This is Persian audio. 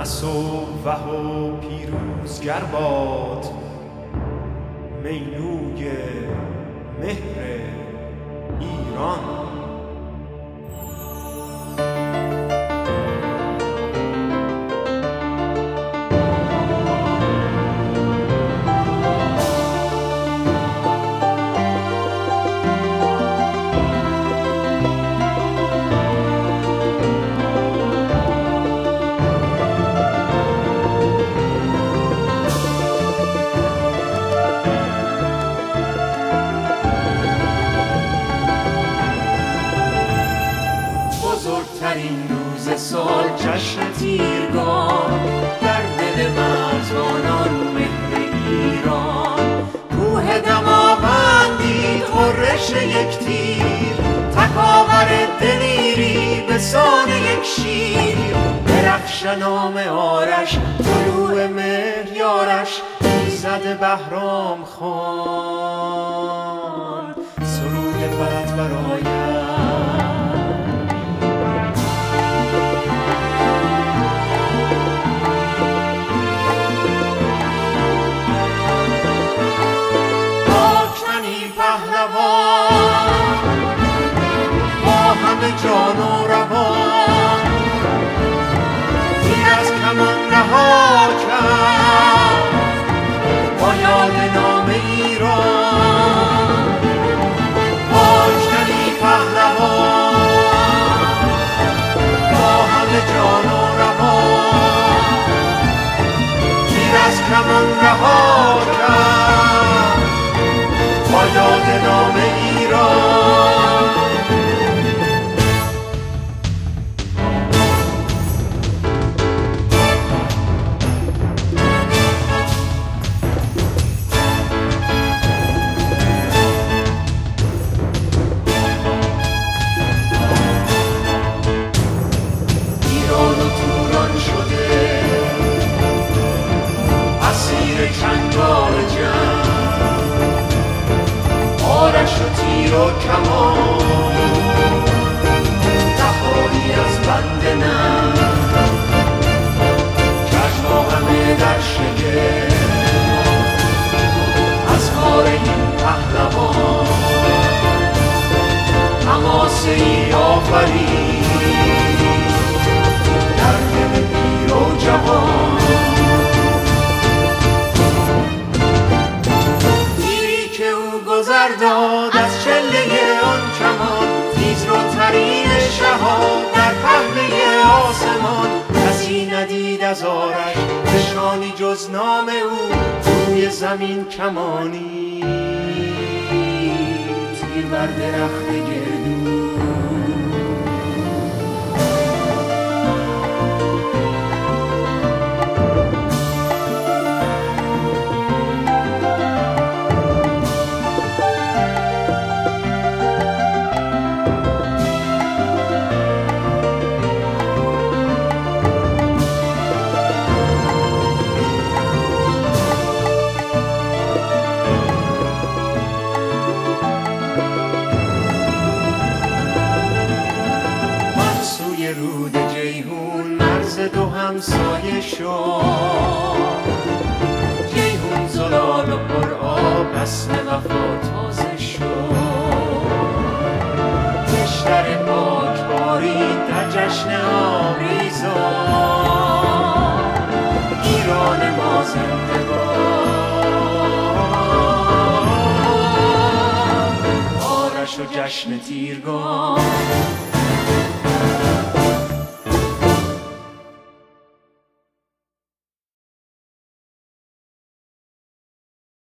مسوه و پیروزگر باد مینوی مهر ایران. بزرگترین روز سال جشن تیرگان در دل مرزبانان مهر ایران. کوه دماوندی خورش یک تیر. تکاور دلیری به سان یک شیر. درخش نام آرش طلوع مهر یارش. ایزد بهرام خان. سرود فرد برایش پهلوان با همه جان و روان. تیر از کمان رها کرد. با یاد نام ایران. پاکتنی پهلوان. با همه جان و روان. تیر از کمان رها و کمان. رهایی از بند همه در شگفت. از کار پهلوان. حماسه ای در دل جوان. تیری که او گذر داد. آسمان کسی ندید از آرش نشانی جز نام او روی زمین کمانی. تیر بر درخت گردو دو همسایه شد. جیهون زلال و پر آب رسم وفا تازه شد. کشور پاک بارید در جشن آویزان ایران ما زنده آرش و جشن تیرگان.